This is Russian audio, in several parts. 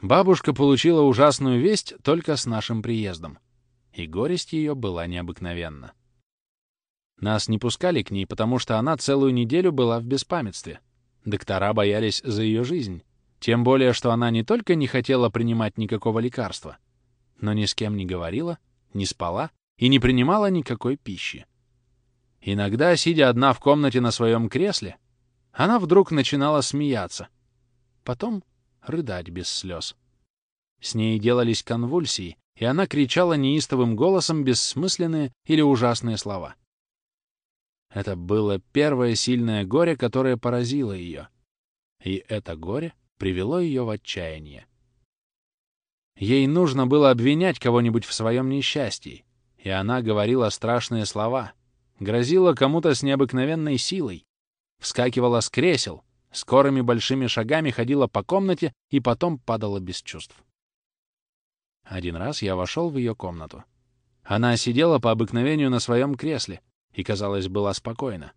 Бабушка получила ужасную весть только с нашим приездом, и горесть ее была необыкновенна. Нас не пускали к ней, потому что она целую неделю была в беспамятстве. Доктора боялись за ее жизнь, тем более, что она не только не хотела принимать никакого лекарства, но ни с кем не говорила, не спала и не принимала никакой пищи. Иногда, сидя одна в комнате на своем кресле, она вдруг начинала смеяться, потом рыдать без слез. С ней делались конвульсии, и она кричала неистовым голосом бессмысленные или ужасные слова. Это было первое сильное горе, которое поразило ее. И это горе привело ее в отчаяние. Ей нужно было обвинять кого-нибудь в своем несчастье, и она говорила страшные слова, грозила кому-то с необыкновенной силой, вскакивала с кресел, скорыми большими шагами ходила по комнате и потом падала без чувств. Один раз я вошел в ее комнату. Она сидела по обыкновению на своем кресле и, казалось, была спокойна.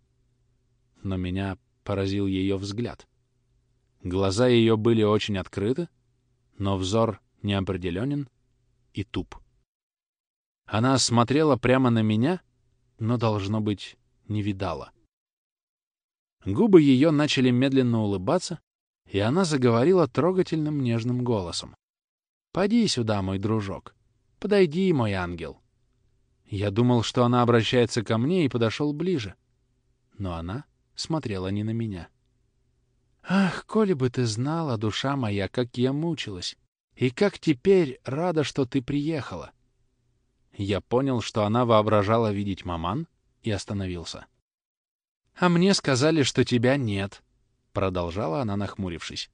Но меня поразил ее взгляд. Глаза ее были очень открыты, но взор неопределенен и туп. Она смотрела прямо на меня, но, должно быть, не видала. Губы ее начали медленно улыбаться, и она заговорила трогательным нежным голосом. «Поди сюда, мой дружок. Подойди, мой ангел». Я думал, что она обращается ко мне, и подошел ближе. Но она смотрела не на меня. Ах, коли бы ты знала, душа моя, как я мучилась, и как теперь рада, что ты приехала. Я понял, что она воображала видеть маман, и остановился. «А мне сказали, что тебя нет», — продолжала она, нахмурившись.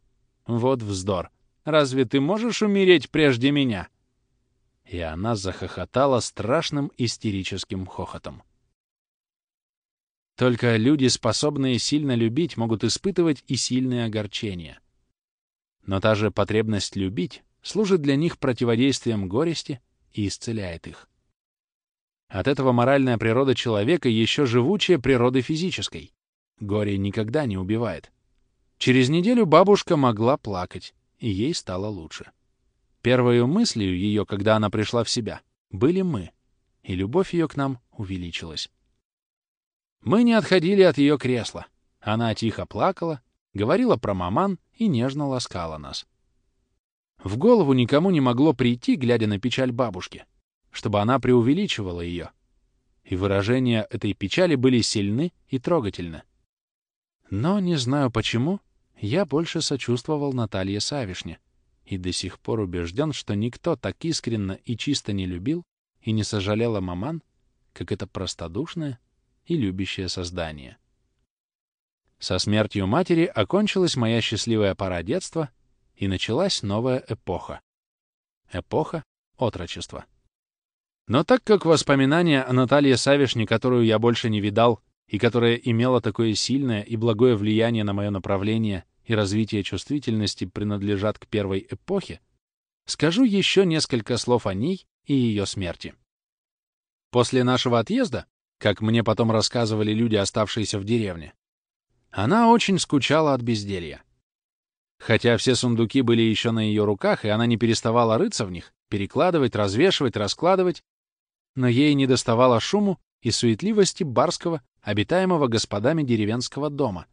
«Вот вздор. Разве ты можешь умереть прежде меня?» И она захохотала страшным истерическим хохотом. Только люди, способные сильно любить, могут испытывать и сильные огорчения. Но та же потребность любить служит для них противодействием горести и исцеляет их. От этого моральная природа человека еще живучая природы физической. Горе никогда не убивает. Через неделю бабушка могла плакать, и ей стало лучше. Первой мыслью ее, когда она пришла в себя, были мы, и любовь ее к нам увеличилась. Мы не отходили от ее кресла. Она тихо плакала, говорила про маман и нежно ласкала нас. В голову никому не могло прийти, глядя на печаль бабушки, чтобы она преувеличивала ее. И выражения этой печали были сильны и трогательны. Но, не знаю почему, я больше сочувствовал Наталье Савишне и до сих пор убежден, что никто так искренно и чисто не любил и не сожалел о маман, как это простодушное и любящее создание. Со смертью матери окончилась моя счастливая пора детства, и началась новая эпоха. Эпоха отрочества. Но так как воспоминания о Наталье Савишне, которую я больше не видал, и которая имела такое сильное и благое влияние на мое направление и развитие чувствительности, принадлежат к первой эпохе, скажу еще несколько слов о ней и ее смерти. После нашего отъезда, как мне потом рассказывали люди, оставшиеся в деревне, она очень скучала от безделья. Хотя все сундуки были еще на ее руках, и она не переставала рыться в них, перекладывать, развешивать, раскладывать, но ей не доставало шуму и суетливости барского, обитаемого господами деревенского дома,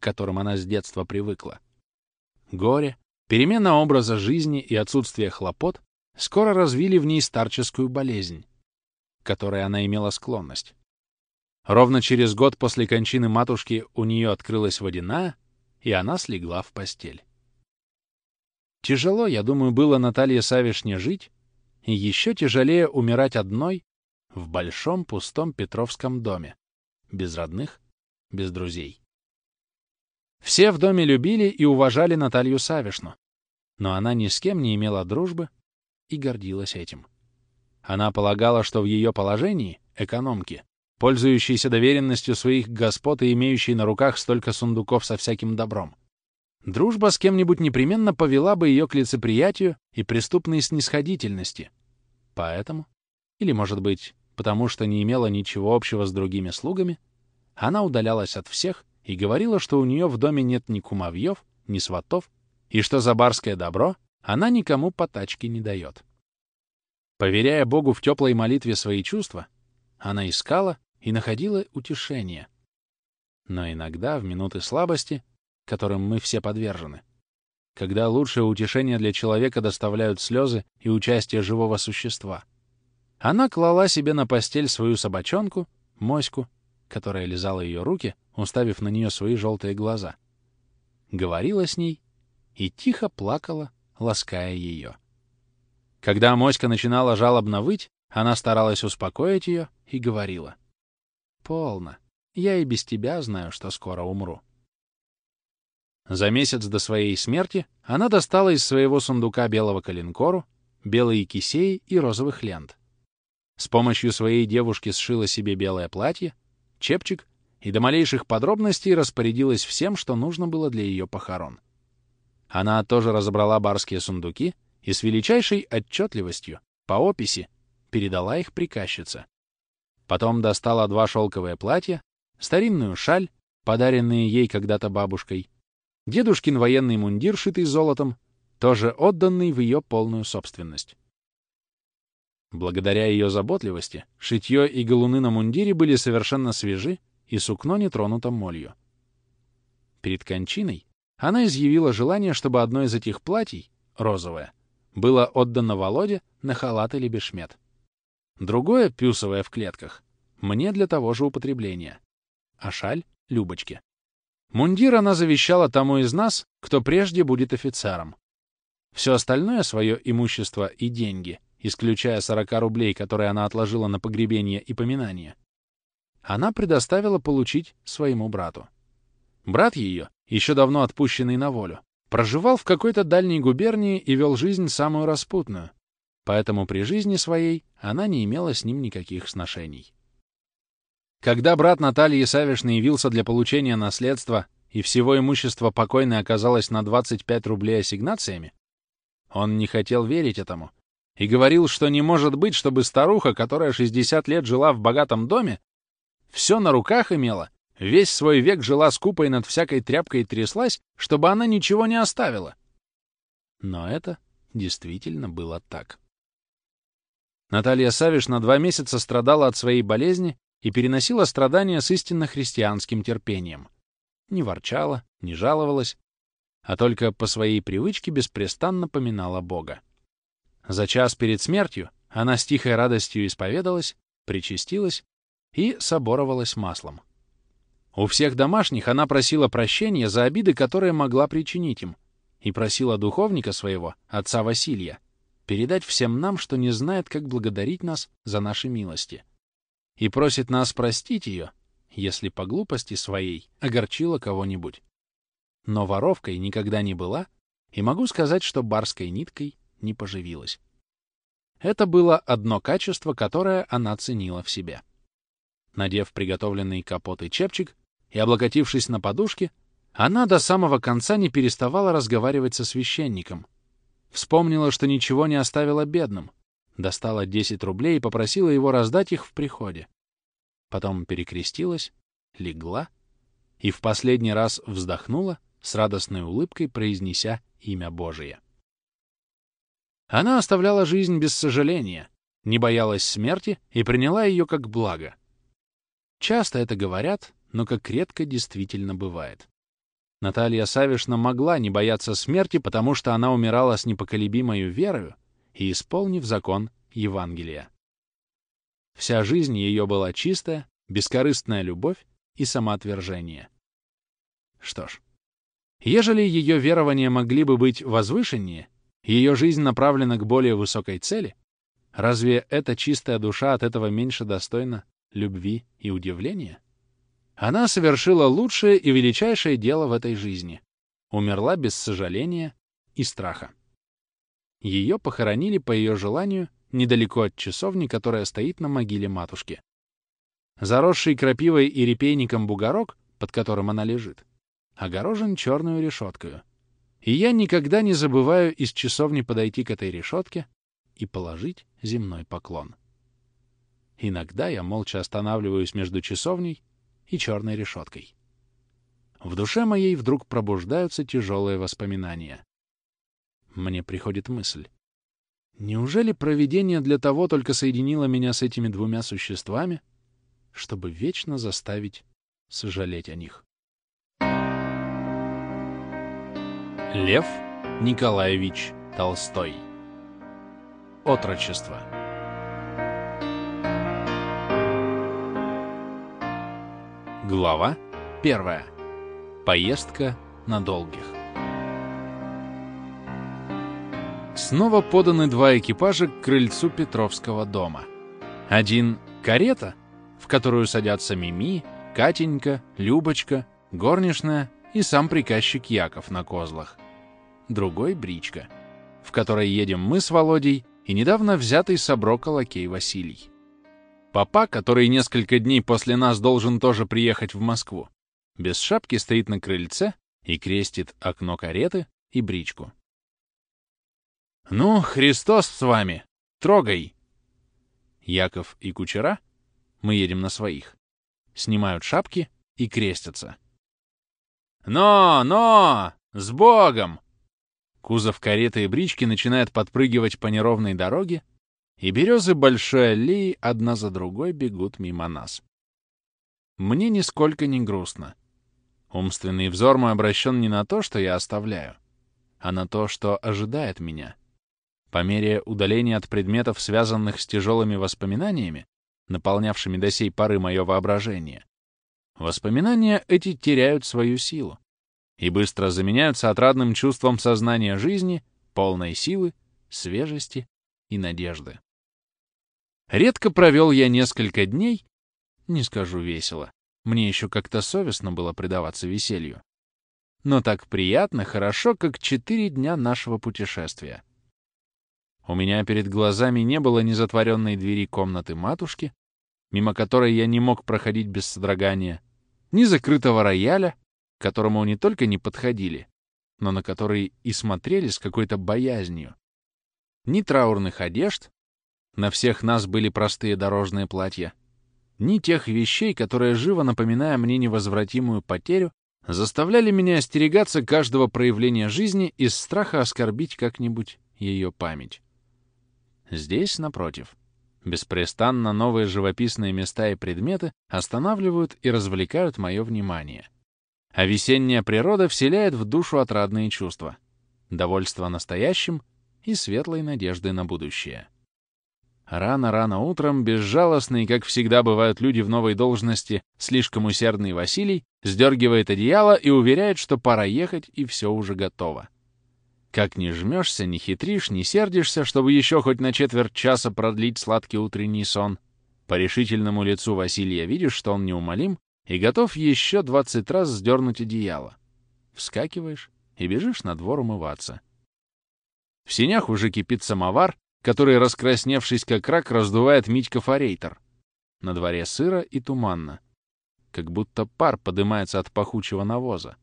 к которым она с детства привыкла. Горе, перемена образа жизни и отсутствие хлопот скоро развили в ней старческую болезнь, к которой она имела склонность. Ровно через год после кончины матушки у нее открылась водяная, и она слегла в постель. Тяжело, я думаю, было Наталье Савишне жить, еще тяжелее умирать одной в большом пустом Петровском доме, без родных, без друзей. Все в доме любили и уважали Наталью Савишну, но она ни с кем не имела дружбы и гордилась этим. Она полагала, что в ее положении, экономки, пользующейся доверенностью своих господ и имеющей на руках столько сундуков со всяким добром, дружба с кем-нибудь непременно повела бы ее к лицеприятию и преступной снисходительности, Поэтому, или, может быть, потому что не имела ничего общего с другими слугами, она удалялась от всех и говорила, что у нее в доме нет ни кумовьев, ни сватов, и что за барское добро она никому по тачке не дает. Поверяя Богу в теплой молитве свои чувства, она искала и находила утешение. Но иногда, в минуты слабости, которым мы все подвержены, когда лучшее утешение для человека доставляют слезы и участие живого существа, она клала себе на постель свою собачонку, моську, которая лизала ее руки, уставив на нее свои желтые глаза, говорила с ней и тихо плакала, лаская ее. Когда моська начинала жалобно выть, она старалась успокоить ее и говорила. «Полно. Я и без тебя знаю, что скоро умру». За месяц до своей смерти она достала из своего сундука белого калинкору, белые кисеи и розовых лент. С помощью своей девушки сшила себе белое платье, чепчик и до малейших подробностей распорядилась всем, что нужно было для ее похорон. Она тоже разобрала барские сундуки и с величайшей отчетливостью, по описи, передала их приказчице. Потом достала два шелковые платья, старинную шаль, подаренные ей когда-то бабушкой, дедушкин военный мундир, шитый золотом, тоже отданный в ее полную собственность. Благодаря ее заботливости, шитье и галуны на мундире были совершенно свежи, и сукно не тронуто молью. Перед кончиной она изъявила желание, чтобы одно из этих платьей, розовое, было отдано Володе на халат или бешмет. Другое, пюсовое в клетках, мне для того же употребления. А шаль — Любочке. Мундир она завещала тому из нас, кто прежде будет офицером. Все остальное свое имущество и деньги, исключая 40 рублей, которые она отложила на погребение и поминание, она предоставила получить своему брату. Брат ее, еще давно отпущенный на волю, проживал в какой-то дальней губернии и вел жизнь самую распутную, поэтому при жизни своей она не имела с ним никаких сношений. Когда брат Натальи Савишны явился для получения наследства и всего имущества покойной оказалось на 25 рублей ассигнациями, он не хотел верить этому и говорил, что не может быть, чтобы старуха, которая 60 лет жила в богатом доме, все на руках имела, весь свой век жила скупо и над всякой тряпкой тряслась, чтобы она ничего не оставила. Но это действительно было так. Наталья Савишна два месяца страдала от своей болезни и переносила страдания с истинно христианским терпением. Не ворчала, не жаловалась, а только по своей привычке беспрестанно поминала Бога. За час перед смертью она с тихой радостью исповедалась, причастилась и соборовалась маслом. У всех домашних она просила прощения за обиды, которые могла причинить им, и просила духовника своего, отца Василия, передать всем нам, что не знает, как благодарить нас за наши милости и просит нас простить ее, если по глупости своей огорчила кого-нибудь. Но воровкой никогда не была, и могу сказать, что барской ниткой не поживилась. Это было одно качество, которое она ценила в себе. Надев приготовленный капот и чепчик и облокотившись на подушке, она до самого конца не переставала разговаривать со священником. Вспомнила, что ничего не оставила бедным, достала 10 рублей и попросила его раздать их в приходе. Потом перекрестилась, легла и в последний раз вздохнула, с радостной улыбкой произнеся имя Божие. Она оставляла жизнь без сожаления, не боялась смерти и приняла ее как благо. Часто это говорят, но как редко действительно бывает. Наталья Савишна могла не бояться смерти, потому что она умирала с непоколебимой верою и исполнив закон Евангелия. Вся жизнь ее была чистая, бескорыстная любовь и самоотвержение. Что ж, ежели ее верования могли бы быть возвышеннее, ее жизнь направлена к более высокой цели, разве эта чистая душа от этого меньше достойна любви и удивления? Она совершила лучшее и величайшее дело в этой жизни. Умерла без сожаления и страха. Ее похоронили по ее желанию недалеко от часовни, которая стоит на могиле матушки. Заросший крапивой и репейником бугорок, под которым она лежит, огорожен черную решеткою. И я никогда не забываю из часовни подойти к этой решетке и положить земной поклон. Иногда я молча останавливаюсь между часовней и черной решеткой. В душе моей вдруг пробуждаются тяжелые воспоминания. Мне приходит мысль. Неужели провидение для того только соединило меня с этими двумя существами, чтобы вечно заставить сожалеть о них? Лев Николаевич Толстой Отрочество Глава первая. Поездка на долгих. Снова поданы два экипажа к крыльцу Петровского дома. Один — карета, в которую садятся Мими, Катенька, Любочка, горничная и сам приказчик Яков на козлах. Другой — бричка, в которой едем мы с Володей и недавно взятый с оброка лакей Василий. Папа, который несколько дней после нас должен тоже приехать в Москву, без шапки стоит на крыльце и крестит окно кареты и бричку. «Ну, Христос с вами! Трогай!» Яков и кучера, мы едем на своих, снимают шапки и крестятся. «Но, но! С Богом!» Кузов кареты и брички начинает подпрыгивать по неровной дороге, и березы большой аллеи одна за другой бегут мимо нас. Мне нисколько не грустно. Умственный взор мой обращен не на то, что я оставляю, а на то, что ожидает меня — по мере удаления от предметов, связанных с тяжелыми воспоминаниями, наполнявшими до сей поры мое воображение, воспоминания эти теряют свою силу и быстро заменяются отрадным чувством сознания жизни, полной силы, свежести и надежды. Редко провел я несколько дней, не скажу весело, мне еще как-то совестно было предаваться веселью, но так приятно, хорошо, как четыре дня нашего путешествия. У меня перед глазами не было ни затворенной двери комнаты матушки, мимо которой я не мог проходить без содрогания, ни закрытого рояля, к которому не только не подходили, но на который и смотрели с какой-то боязнью, ни траурных одежд, на всех нас были простые дорожные платья, ни тех вещей, которые, живо напоминая мне невозвратимую потерю, заставляли меня остерегаться каждого проявления жизни из страха оскорбить как-нибудь ее память. Здесь, напротив, беспрестанно новые живописные места и предметы останавливают и развлекают мое внимание. А весенняя природа вселяет в душу отрадные чувства, довольство настоящим и светлой надеждой на будущее. Рано-рано утром, безжалостный, как всегда бывают люди в новой должности, слишком усердный Василий, сдергивает одеяло и уверяет, что пора ехать и все уже готово. Как ни жмешься, ни хитришь, ни сердишься, чтобы еще хоть на четверть часа продлить сладкий утренний сон. По решительному лицу Василия видишь, что он неумолим и готов еще двадцать раз сдернуть одеяло. Вскакиваешь и бежишь на двор умываться. В синях уже кипит самовар, который, раскрасневшись как рак, раздувает Митька Форейтер. На дворе сыро и туманно, как будто пар поднимается от пахучего навоза.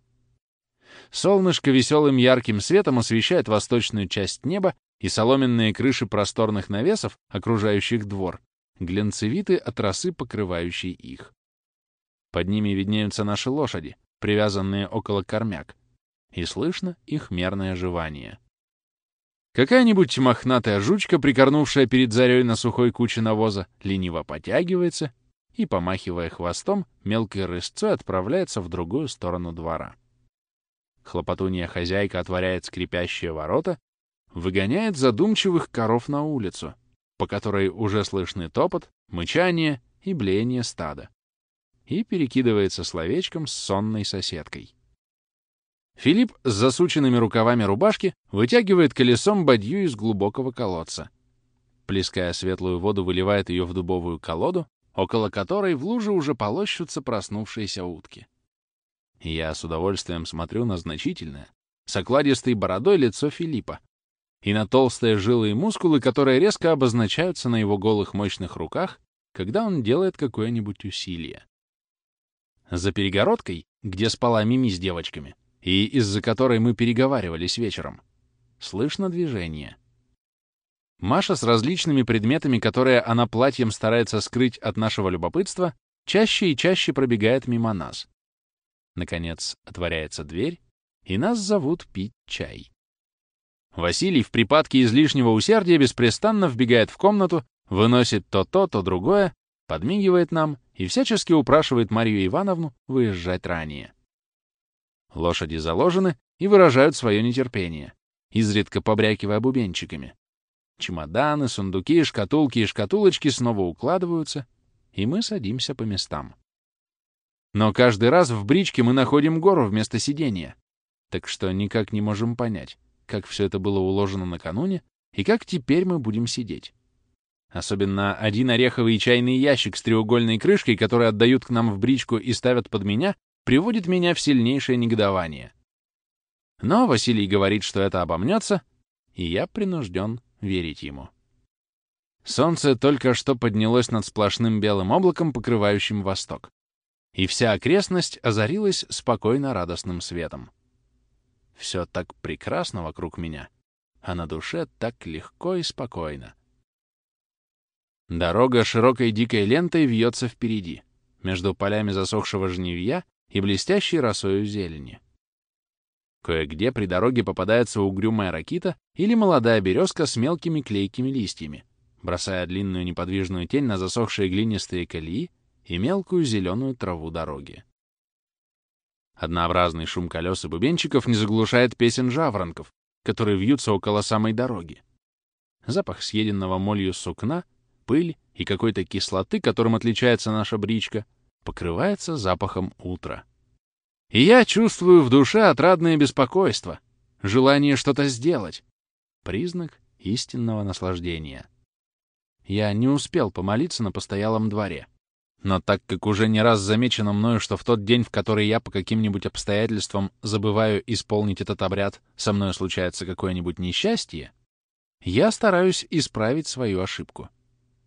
Солнышко веселым ярким светом освещает восточную часть неба, и соломенные крыши просторных навесов, окружающих двор, глянцевиты от росы, покрывающей их. Под ними виднеются наши лошади, привязанные около кормяк, и слышно их мерное жевание. Какая-нибудь мохнатая жучка, прикорнувшая перед зарей на сухой куче навоза, лениво потягивается и, помахивая хвостом, мелкой рысцой отправляется в другую сторону двора. Хлопотунья хозяйка отворяет скрипящие ворота, выгоняет задумчивых коров на улицу, по которой уже слышны топот, мычание и блеяние стада, и перекидывается словечком с сонной соседкой. Филипп с засученными рукавами рубашки вытягивает колесом бадью из глубокого колодца. Плеская светлую воду, выливает ее в дубовую колоду, около которой в луже уже полощутся проснувшиеся утки. Я с удовольствием смотрю на значительное, с окладистой бородой лицо Филиппа и на толстые жилы и мускулы, которые резко обозначаются на его голых мощных руках, когда он делает какое-нибудь усилие. За перегородкой, где спала Мими с девочками, и из-за которой мы переговаривались вечером, слышно движение. Маша с различными предметами, которые она платьем старается скрыть от нашего любопытства, чаще и чаще пробегает мимо нас. Наконец, отворяется дверь, и нас зовут пить чай. Василий в припадке излишнего усердия беспрестанно вбегает в комнату, выносит то то, то другое, подмигивает нам и всячески упрашивает Марию Ивановну выезжать ранее. Лошади заложены и выражают свое нетерпение, изредка побрякивая бубенчиками. Чемоданы, сундуки, шкатулки и шкатулочки снова укладываются, и мы садимся по местам. Но каждый раз в бричке мы находим гору вместо сидения, так что никак не можем понять, как все это было уложено накануне и как теперь мы будем сидеть. Особенно один ореховый чайный ящик с треугольной крышкой, который отдают к нам в бричку и ставят под меня, приводит меня в сильнейшее негодование. Но Василий говорит, что это обомнется, и я принужден верить ему. Солнце только что поднялось над сплошным белым облаком, покрывающим восток. И вся окрестность озарилась спокойно радостным светом. Все так прекрасно вокруг меня, а на душе так легко и спокойно. Дорога широкой дикой лентой вьется впереди, между полями засохшего жнивья и блестящей росою зелени. Кое-где при дороге попадается угрюмая ракита или молодая березка с мелкими клейкими листьями, бросая длинную неподвижную тень на засохшие глинистые колеи и мелкую зеленую траву дороги. Однообразный шум колес и бубенчиков не заглушает песен жаворонков, которые вьются около самой дороги. Запах съеденного молью сукна, пыль и какой-то кислоты, которым отличается наша бричка, покрывается запахом утра. И я чувствую в душе отрадное беспокойство, желание что-то сделать. Признак истинного наслаждения. Я не успел помолиться на постоялом дворе. Но так как уже не раз замечено мною, что в тот день, в который я по каким-нибудь обстоятельствам забываю исполнить этот обряд, со мной случается какое-нибудь несчастье, я стараюсь исправить свою ошибку.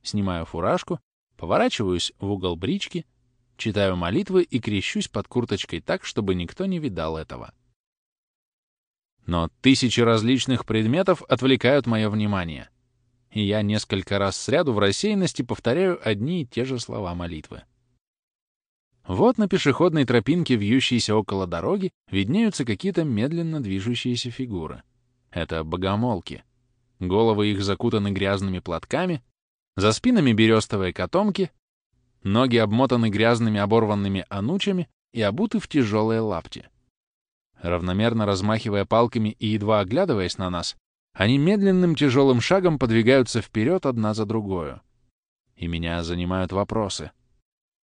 Снимаю фуражку, поворачиваюсь в угол брички читаю молитвы и крещусь под курточкой так, чтобы никто не видал этого. Но тысячи различных предметов отвлекают мое внимание, и я несколько раз сряду в рассеянности повторяю одни и те же слова молитвы. Вот на пешеходной тропинке, вьющейся около дороги, виднеются какие-то медленно движущиеся фигуры. Это богомолки. Головы их закутаны грязными платками, за спинами берестовые котомки, Ноги обмотаны грязными оборванными анучами и обуты в тяжелые лапти. Равномерно размахивая палками и едва оглядываясь на нас, они медленным тяжелым шагом подвигаются вперед одна за другою. И меня занимают вопросы.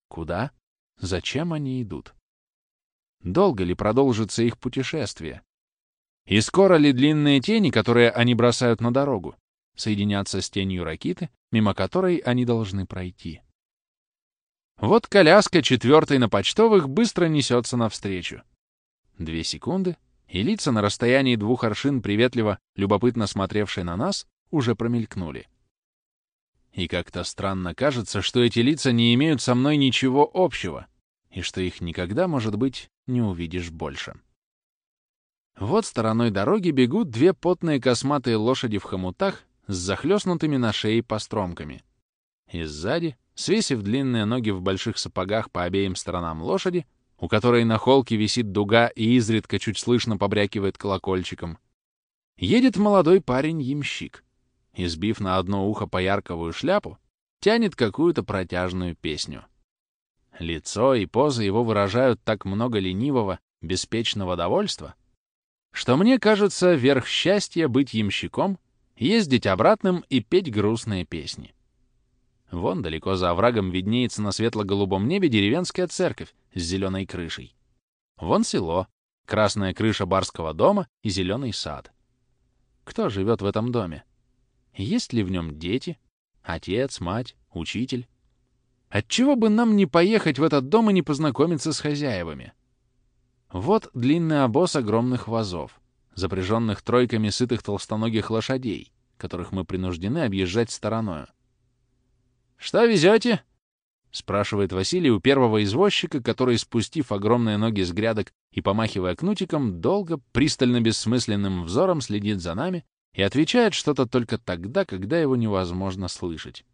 Куда? Зачем они идут? Долго ли продолжится их путешествие? И скоро ли длинные тени, которые они бросают на дорогу, соединятся с тенью ракиты, мимо которой они должны пройти? Вот коляска четвертой на почтовых быстро несется навстречу. Две секунды, и лица на расстоянии двух аршин, приветливо, любопытно смотревшие на нас, уже промелькнули. И как-то странно кажется, что эти лица не имеют со мной ничего общего, и что их никогда, может быть, не увидишь больше. Вот стороной дороги бегут две потные косматые лошади в хомутах с захлестнутыми на шее постромками. И сзади свесив длинные ноги в больших сапогах по обеим сторонам лошади, у которой на холке висит дуга и изредка чуть слышно побрякивает колокольчиком, едет молодой парень-ямщик, избив на одно ухо поярковую шляпу, тянет какую-то протяжную песню. Лицо и поза его выражают так много ленивого, беспечного довольства, что мне кажется, верх счастья быть ямщиком, ездить обратным и петь грустные песни. Вон далеко за оврагом виднеется на светло-голубом небе деревенская церковь с зеленой крышей. Вон село, красная крыша барского дома и зеленый сад. Кто живет в этом доме? Есть ли в нем дети? Отец, мать, учитель? Отчего бы нам не поехать в этот дом и не познакомиться с хозяевами? Вот длинный обоз огромных вазов, запряженных тройками сытых толстоногих лошадей, которых мы принуждены объезжать стороною. «Что везете?» — спрашивает Василий у первого извозчика, который, спустив огромные ноги с грядок и помахивая кнутиком, долго, пристально бессмысленным взором следит за нами и отвечает что-то только тогда, когда его невозможно слышать.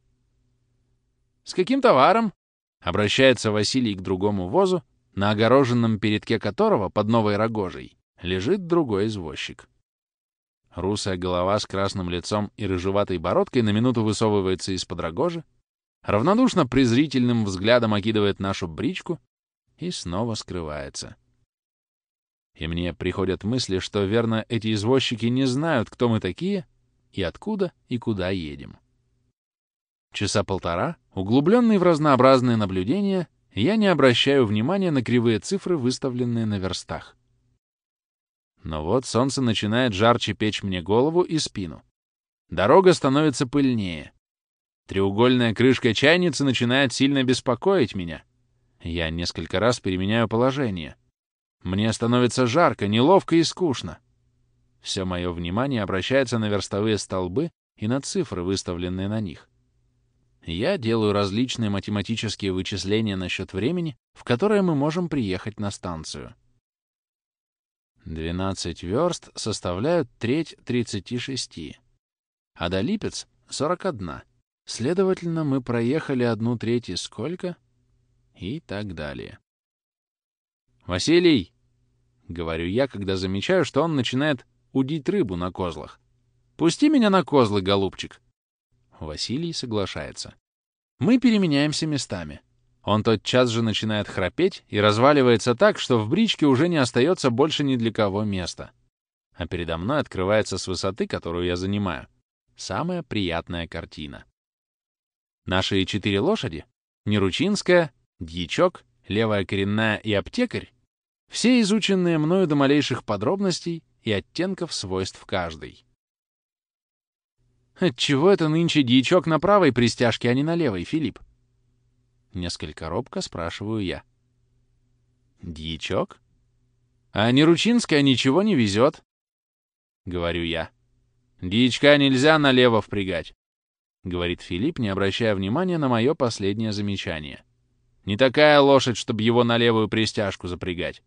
«С каким товаром?» — обращается Василий к другому возу, на огороженном передке которого, под новой рогожей, лежит другой извозчик. Русая голова с красным лицом и рыжеватой бородкой на минуту высовывается из-под рогожи, равнодушно презрительным взглядом окидывает нашу бричку и снова скрывается. И мне приходят мысли, что, верно, эти извозчики не знают, кто мы такие и откуда и куда едем. Часа полтора, углубленный в разнообразные наблюдения, я не обращаю внимания на кривые цифры, выставленные на верстах. Но вот солнце начинает жарче печь мне голову и спину. Дорога становится пыльнее. Треугольная крышка чайницы начинает сильно беспокоить меня. Я несколько раз переменяю положение. Мне становится жарко, неловко и скучно. Все мое внимание обращается на верстовые столбы и на цифры, выставленные на них. Я делаю различные математические вычисления насчет времени, в которое мы можем приехать на станцию. 12 верст составляют треть 36, а до Липец — 41. Следовательно, мы проехали одну треть сколько? И так далее. «Василий!» — говорю я, когда замечаю, что он начинает удить рыбу на козлах. «Пусти меня на козлы, голубчик!» Василий соглашается. Мы переменяемся местами. Он тотчас же начинает храпеть и разваливается так, что в бричке уже не остается больше ни для кого места. А передо мной открывается с высоты, которую я занимаю, самая приятная картина. Наши четыре лошади — Неручинская, Дьячок, Левая коренная и Аптекарь — все изученные мною до малейших подробностей и оттенков свойств каждой. Отчего это нынче дьячок на правой пристяжке, а не на левой, Филипп? Несколько робко спрашиваю я. Дьячок? А Неручинская ничего не везет, говорю я. Дьячка нельзя налево впрягать, говорит Филипп, не обращая внимания на мое последнее замечание. Не такая лошадь, чтобы его на левую пристяжку запрягать.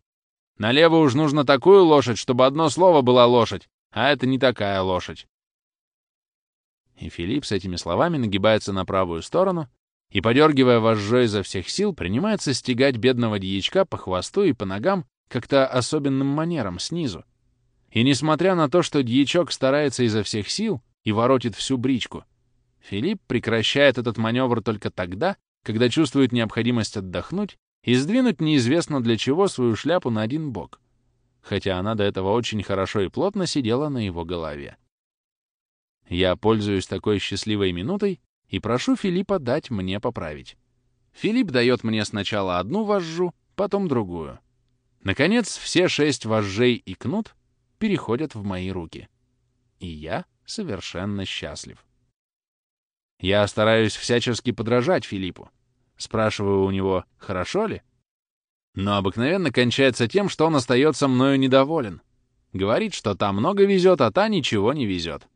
Налево уж нужно такую лошадь, чтобы одно слово была лошадь, а это не такая лошадь. И Филипп с этими словами нагибается на правую сторону и, подергивая вожжой изо всех сил, принимается стегать бедного дьячка по хвосту и по ногам как-то особенным манером снизу. И несмотря на то, что дьячок старается изо всех сил и воротит всю бричку, Филипп прекращает этот маневр только тогда, когда чувствует необходимость отдохнуть и сдвинуть неизвестно для чего свою шляпу на один бок, хотя она до этого очень хорошо и плотно сидела на его голове. Я пользуюсь такой счастливой минутой и прошу Филиппа дать мне поправить. Филипп дает мне сначала одну вожжу, потом другую. Наконец, все шесть вожжей и кнут переходят в мои руки. И я совершенно счастлив. Я стараюсь всячески подражать Филиппу. Спрашиваю у него, хорошо ли? Но обыкновенно кончается тем, что он остается мною недоволен. Говорит, что та много везет, а та ничего не везет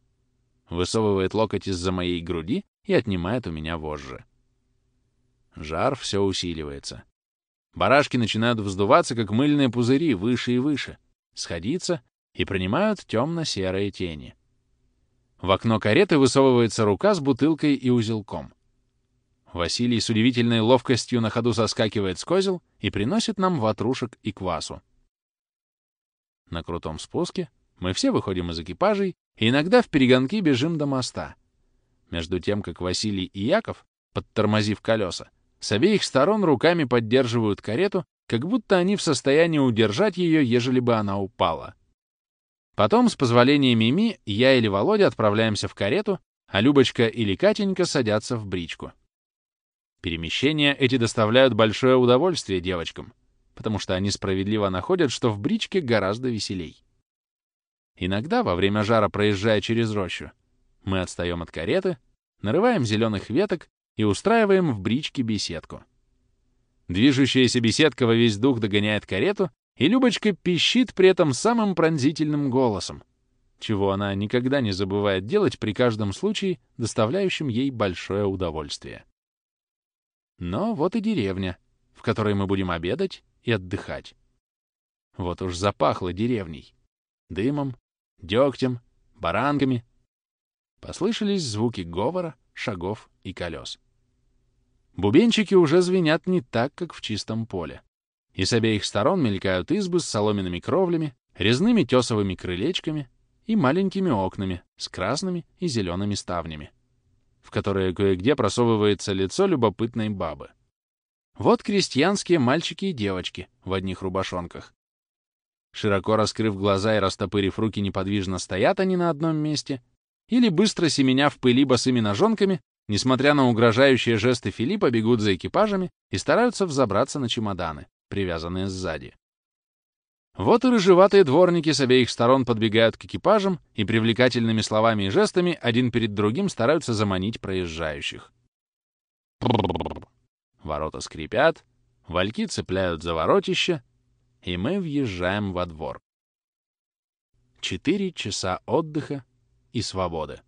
высовывает локоть из-за моей груди и отнимает у меня вожжи. Жар все усиливается. Барашки начинают вздуваться, как мыльные пузыри, выше и выше, сходиться и принимают темно-серые тени. В окно кареты высовывается рука с бутылкой и узелком. Василий с удивительной ловкостью на ходу соскакивает с козел и приносит нам ватрушек и квасу. На крутом спуске мы все выходим из экипажей и иногда в перегонки бежим до моста. Между тем, как Василий и Яков, подтормозив колеса, с обеих сторон руками поддерживают карету, как будто они в состоянии удержать ее, ежели бы она упала. Потом, с позволения Мими, я или Володя отправляемся в карету, а Любочка или Катенька садятся в бричку. Перемещения эти доставляют большое удовольствие девочкам, потому что они справедливо находят, что в бричке гораздо веселей. Иногда, во время жара проезжая через рощу, мы отстаем от кареты, нарываем зеленых веток и устраиваем в бричке беседку. Движущаяся беседка во весь дух догоняет карету, и Любочка пищит при этом самым пронзительным голосом, чего она никогда не забывает делать при каждом случае, доставляющем ей большое удовольствие. Но вот и деревня, в которой мы будем обедать и отдыхать. Вот уж запахло деревней. Дымом, дегтем, баранками. Послышались звуки говора, шагов и колес. Бубенчики уже звенят не так, как в чистом поле. И с обеих сторон мелькают избы с соломенными кровлями, резными тесовыми крылечками, и маленькими окнами с красными и зелеными ставнями, в которые кое-где просовывается лицо любопытной бабы. Вот крестьянские мальчики и девочки в одних рубашонках. Широко раскрыв глаза и растопырив руки, неподвижно стоят они на одном месте, или, быстро семеня в пыли босыми ножонками, несмотря на угрожающие жесты Филиппа, бегут за экипажами и стараются взобраться на чемоданы, привязанные сзади. Вот и рыжеватые дворники с обеих сторон подбегают к экипажам и привлекательными словами и жестами один перед другим стараются заманить проезжающих. Ворота скрипят, вальки цепляют за воротище, и мы въезжаем во двор. Четыре часа отдыха и свободы.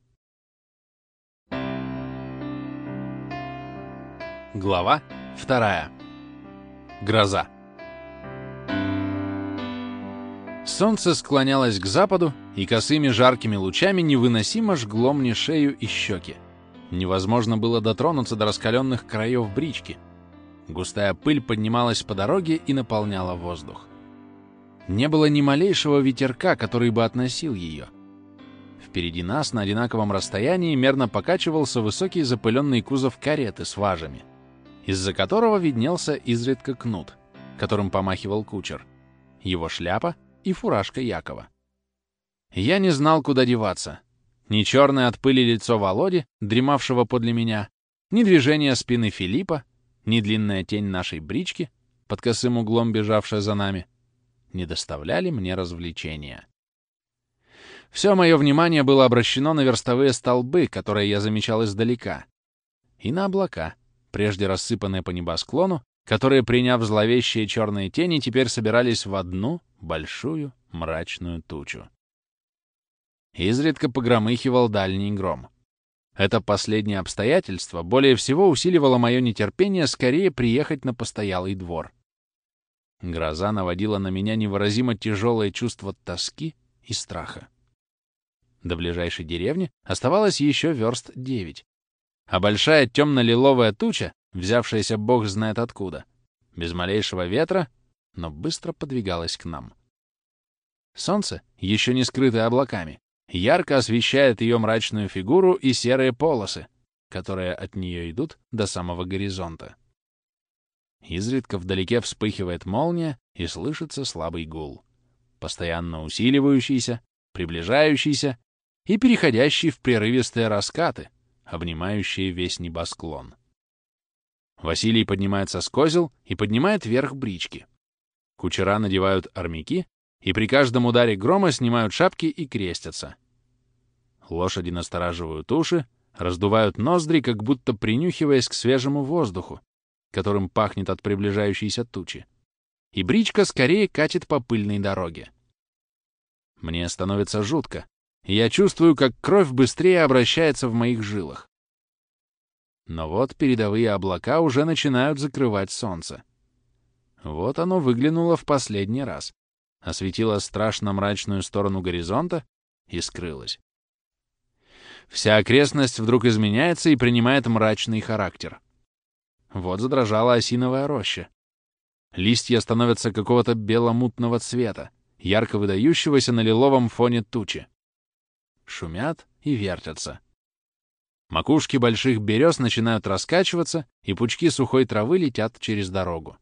Глава вторая. Гроза. Солнце склонялось к западу, и косыми жаркими лучами невыносимо жгло мне шею и щеки. Невозможно было дотронуться до раскаленных краев брички. Густая пыль поднималась по дороге и наполняла воздух. Не было ни малейшего ветерка, который бы относил ее. Впереди нас на одинаковом расстоянии мерно покачивался высокий запыленный кузов кареты с важами, из-за которого виднелся изредка кнут, которым помахивал кучер, его шляпа и фуражка Якова. Я не знал, куда деваться. Ни черное от пыли лицо Володи, дремавшего подле меня, ни движение спины Филиппа, ни длинная тень нашей брички, под косым углом бежавшая за нами, не доставляли мне развлечения. Все мое внимание было обращено на верстовые столбы, которые я замечал издалека, и на облака, прежде рассыпанные по небосклону, которые, приняв зловещие черные тени, теперь собирались в одну большую мрачную тучу. Изредка погромыхивал дальний гром. Это последнее обстоятельство более всего усиливало мое нетерпение скорее приехать на постоялый двор. Гроза наводила на меня невыразимо тяжелое чувство тоски и страха. До ближайшей деревни оставалось еще верст девять, а большая темно-лиловая туча, взявшаяся бог знает откуда, без малейшего ветра, но быстро подвигалась к нам. Солнце, еще не скрытое облаками, ярко освещает ее мрачную фигуру и серые полосы, которые от нее идут до самого горизонта. Изредка вдалеке вспыхивает молния и слышится слабый гул, постоянно усиливающийся, приближающийся и переходящий в прерывистые раскаты, обнимающие весь небосклон. Василий поднимается с козел и поднимает вверх брички. Кучера надевают армяки и при каждом ударе грома снимают шапки и крестятся. Лошади настораживают уши, раздувают ноздри, как будто принюхиваясь к свежему воздуху, которым пахнет от приближающейся тучи. И бричка скорее катит по пыльной дороге. Мне становится жутко, я чувствую, как кровь быстрее обращается в моих жилах. Но вот передовые облака уже начинают закрывать солнце. Вот оно выглянуло в последний раз, осветило страшно мрачную сторону горизонта и скрылось. Вся окрестность вдруг изменяется и принимает мрачный характер. Вот задрожала осиновая роща. Листья становятся какого-то беломутного цвета, ярко выдающегося на лиловом фоне тучи. Шумят и вертятся. Макушки больших берез начинают раскачиваться, и пучки сухой травы летят через дорогу.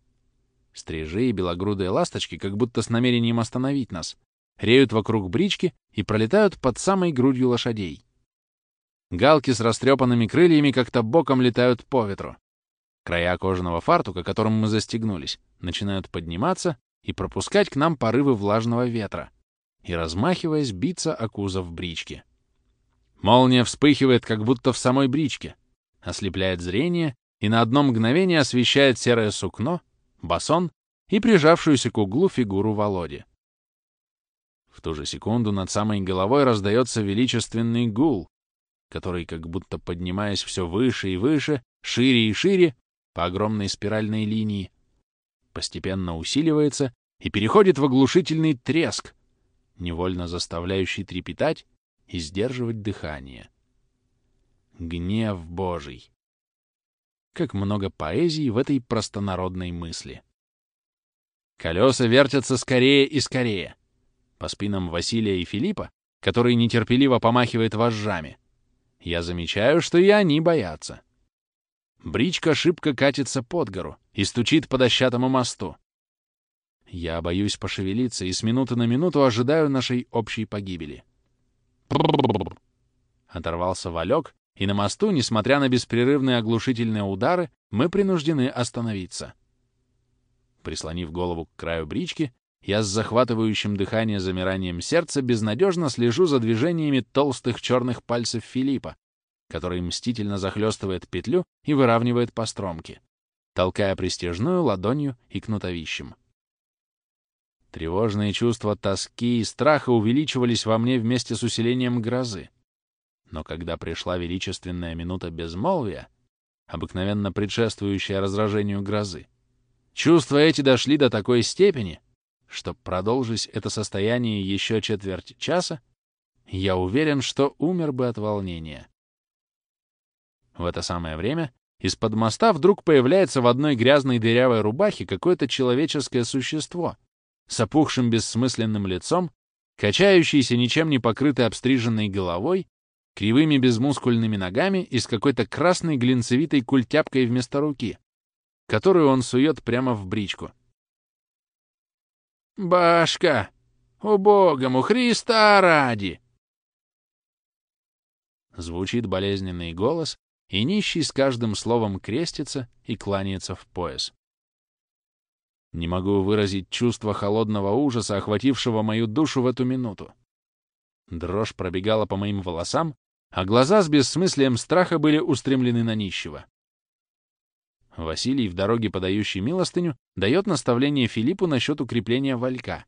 Стрижи и белогрудые ласточки, как будто с намерением остановить нас, реют вокруг брички и пролетают под самой грудью лошадей. Галки с растрепанными крыльями как-то боком летают по ветру. Края кожаного фартука, которым мы застегнулись, начинают подниматься и пропускать к нам порывы влажного ветра и, размахиваясь, биться о кузов брички. Молния вспыхивает, как будто в самой бричке, ослепляет зрение и на одно мгновение освещает серое сукно, басон и прижавшуюся к углу фигуру Володи. В ту же секунду над самой головой раздается величественный гул, который, как будто поднимаясь все выше и выше, шире и шире, по огромной спиральной линии, постепенно усиливается и переходит в оглушительный треск, невольно заставляющий трепетать и сдерживать дыхание. Гнев Божий! Как много поэзии в этой простонародной мысли. Колеса вертятся скорее и скорее. По спинам Василия и Филиппа который нетерпеливо помахивает вожжами. Я замечаю, что и они боятся. Бричка шибко катится под гору и стучит по дощатому мосту. Я боюсь пошевелиться и с минуты на минуту ожидаю нашей общей погибели. Оторвался Валек, и на мосту, несмотря на беспрерывные оглушительные удары, мы принуждены остановиться. Прислонив голову к краю брички, я с захватывающим дыхание замиранием сердца безнадежно слежу за движениями толстых черных пальцев Филиппа, который мстительно захлестывает петлю и выравнивает по стромке, толкая пристежную ладонью и кнутовищем. Тревожные чувства тоски и страха увеличивались во мне вместе с усилением грозы. Но когда пришла величественная минута безмолвия, обыкновенно предшествующая раздражению грозы, чувства эти дошли до такой степени, что, продолжись это состояние еще четверть часа, я уверен, что умер бы от волнения. В это самое время из-под моста вдруг появляется в одной грязной дырявой рубахе какое-то человеческое существо с опухшим бессмысленным лицом, качающейся ничем не покрытой обстриженной головой, кривыми безмускульными ногами и с какой-то красной глинцевитой культяпкой вместо руки, которую он сует прямо в бричку. «Башка! Убогому Христа ради!» Звучит болезненный голос, и нищий с каждым словом крестится и кланяется в пояс. Не могу выразить чувство холодного ужаса, охватившего мою душу в эту минуту. Дрожь пробегала по моим волосам, а глаза с бессмыслием страха были устремлены на нищего. Василий, в дороге подающий милостыню, дает наставление Филиппу насчет укрепления валька.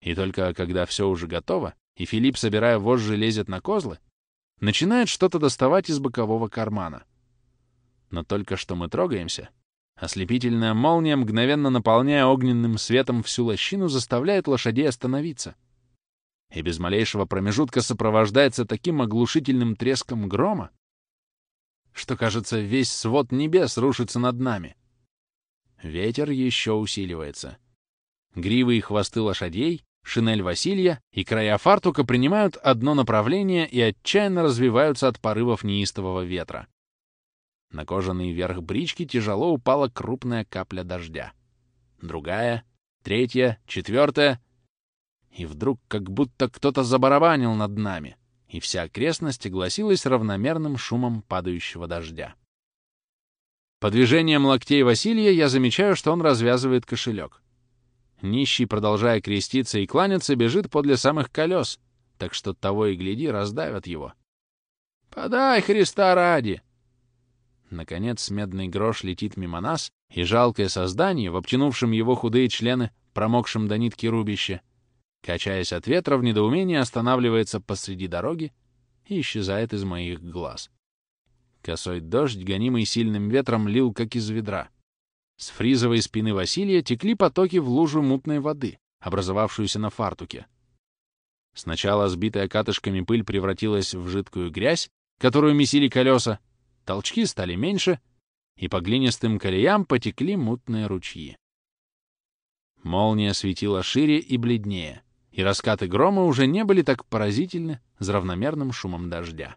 И только когда все уже готово, и Филипп, собирая вожжи, лезет на козлы, начинает что-то доставать из бокового кармана. Но только что мы трогаемся, ослепительная молния, мгновенно наполняя огненным светом всю лощину, заставляет лошадей остановиться. И без малейшего промежутка сопровождается таким оглушительным треском грома, что, кажется, весь свод небес рушится над нами. Ветер еще усиливается. Гривы и хвосты лошадей, шинель Василия и края фартука принимают одно направление и отчаянно развиваются от порывов неистового ветра. На кожаный верх брички тяжело упала крупная капля дождя. Другая, третья, четвертая. И вдруг как будто кто-то забарабанил над нами и вся окрестность огласилась равномерным шумом падающего дождя. По движениям локтей Василия я замечаю, что он развязывает кошелек. Нищий, продолжая креститься и кланяться, бежит подле самых колес, так что того и гляди, раздавят его. «Подай, Христа ради!» Наконец медный грош летит мимо нас, и жалкое создание, в обтянувшем его худые члены, промокшем до нитки рубище, качаясь от ветра, в недоумении останавливается посреди дороги и исчезает из моих глаз. Косой дождь, гонимый сильным ветром, лил как из ведра. С фризовой спины Василия текли потоки в лужу мутной воды, образовавшуюся на фартуке. Сначала сбитая катышками пыль превратилась в жидкую грязь, которую месили колеса, толчки стали меньше, и по глинистым колеям потекли мутные ручьи. Молния светила шире и бледнее — и раскаты грома уже не были так поразительны с равномерным шумом дождя.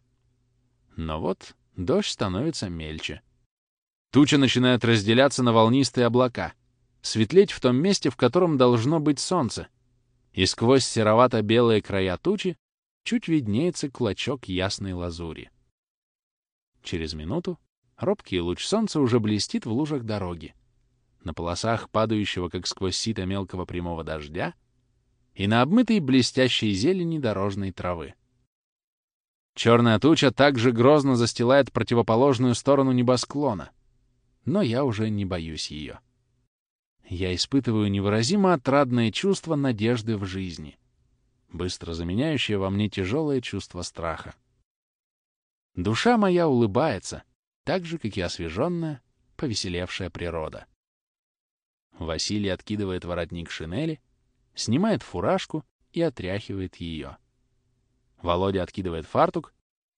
Но вот дождь становится мельче. Туча начинает разделяться на волнистые облака, светлеть в том месте, в котором должно быть солнце, и сквозь серовато-белые края тучи чуть виднеется клочок ясной лазури. Через минуту робкий луч солнца уже блестит в лужах дороги. На полосах падающего, как сквозь сито мелкого прямого дождя, и на обмытой блестящей зелени дорожной травы. Черная туча также грозно застилает противоположную сторону небосклона, но я уже не боюсь ее. Я испытываю невыразимо отрадное чувство надежды в жизни, быстро заменяющее во мне тяжелое чувство страха. Душа моя улыбается, так же, как и освеженная, повеселевшая природа. Василий откидывает воротник шинели, снимает фуражку и отряхивает ее. Володя откидывает фартук,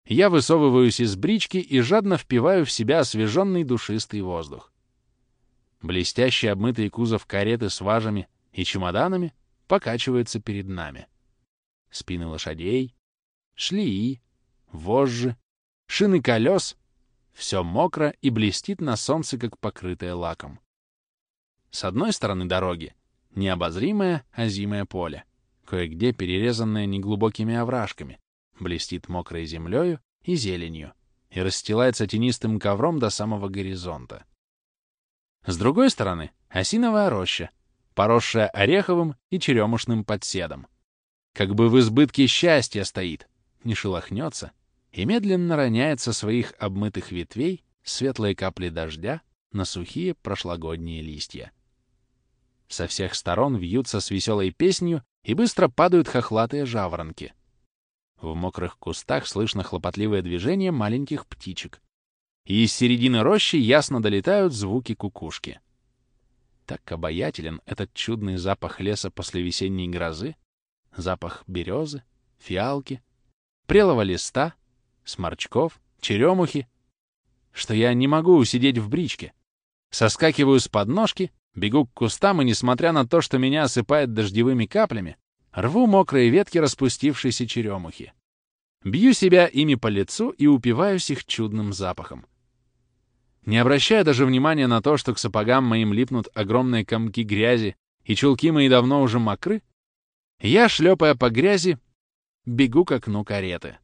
я высовываюсь из брички и жадно впиваю в себя освеженный душистый воздух. Блестящий обмытый кузов кареты с важами и чемоданами покачивается перед нами. Спины лошадей, шлии, вожжи, шины колес — все мокро и блестит на солнце, как покрытое лаком. С одной стороны дороги — необозримое озимое поле, кое-где перерезанное неглубокими овражками, блестит мокрой землею и зеленью и расстилается тенистым ковром до самого горизонта. С другой стороны — осиновая роща, поросшая ореховым и черемушным подседом. Как бы в избытке счастья стоит, не шелохнется и медленно роняет со своих обмытых ветвей светлые капли дождя на сухие прошлогодние листья. Со всех сторон вьются с веселой песнью и быстро падают хохлатые жаворонки. В мокрых кустах слышно хлопотливое движение маленьких птичек. И из середины рощи ясно долетают звуки кукушки. Так обаятелен этот чудный запах леса после весенней грозы, запах березы, фиалки, прелого листа, сморчков, черемухи, что я не могу усидеть в бричке. Соскакиваю с подножки, бегу к кустам и, несмотря на то, что меня осыпает дождевыми каплями, рву мокрые ветки распустившейся черемухи. Бью себя ими по лицу и упиваюсь их чудным запахом. Не обращая даже внимания на то, что к сапогам моим липнут огромные комки грязи и чулки мои давно уже мокры, я, шлепая по грязи, бегу к окну кареты.